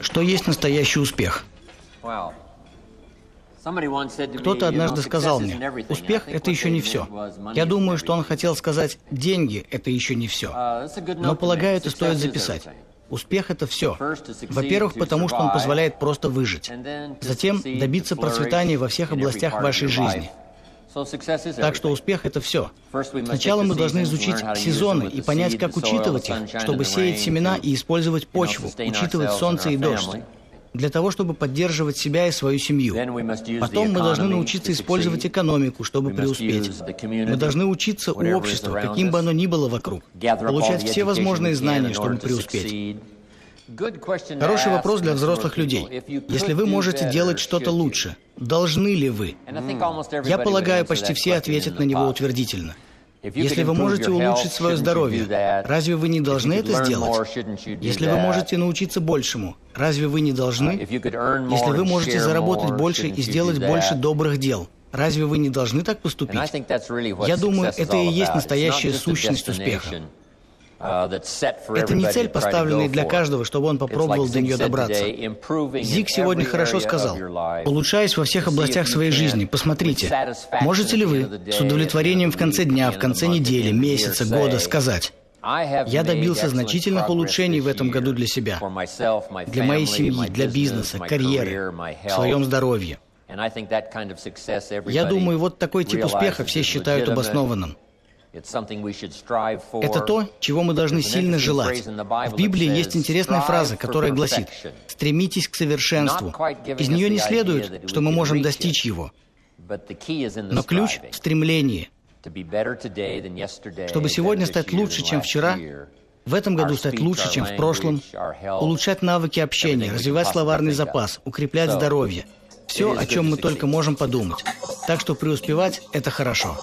Что есть настоящий успех? Кто-то однажды сказал мне, успех – это еще не все. Я думаю, что он хотел сказать, деньги – это еще не все. Но полагаю, это стоит записать. Успех – это все. Во-первых, потому что он позволяет просто выжить. Затем добиться процветания во всех областях вашей жизни. Так что успех – это все. Сначала мы должны изучить сезоны и понять, как учитывать их, чтобы сеять семена и использовать почву, учитывать солнце и дождь для того, чтобы поддерживать себя и свою семью. Потом мы должны научиться использовать экономику, чтобы преуспеть. Мы должны учиться у общества, каким бы оно ни было вокруг, получать все возможные знания, чтобы преуспеть. Хороший вопрос для взрослых людей. Если вы можете делать что-то лучше, должны ли вы? Я полагаю, почти все ответят на него утвердительно. Если вы можете улучшить свое здоровье, разве вы не должны это сделать? Если вы можете научиться большему, разве вы не должны? Если вы можете заработать больше и сделать больше добрых дел, разве вы не должны так поступить? Я думаю, это и есть настоящая сущность успеха. Uh, Это не цель, поставленная для каждого, чтобы он попробовал до нее добраться. Зик сегодня хорошо сказал, улучшаясь во всех областях своей жизни, посмотрите, можете ли вы с удовлетворением в конце дня, в конце недели, месяца, года сказать, я добился значительных улучшений в этом году для себя, для моей семьи, для бизнеса, карьеры, в своем здоровье. Я думаю, вот такой тип успеха все считают обоснованным. Это то, чего мы должны сильно желать. В Библии есть интересная фраза, которая гласит «стремитесь к совершенству». Из нее не следует, что мы можем достичь его. Но ключ в стремлении. Чтобы сегодня стать лучше, чем вчера, в этом году стать лучше, чем в прошлом, улучшать навыки общения, развивать словарный запас, укреплять здоровье. Все, о чем мы только можем подумать. Так что преуспевать – это хорошо.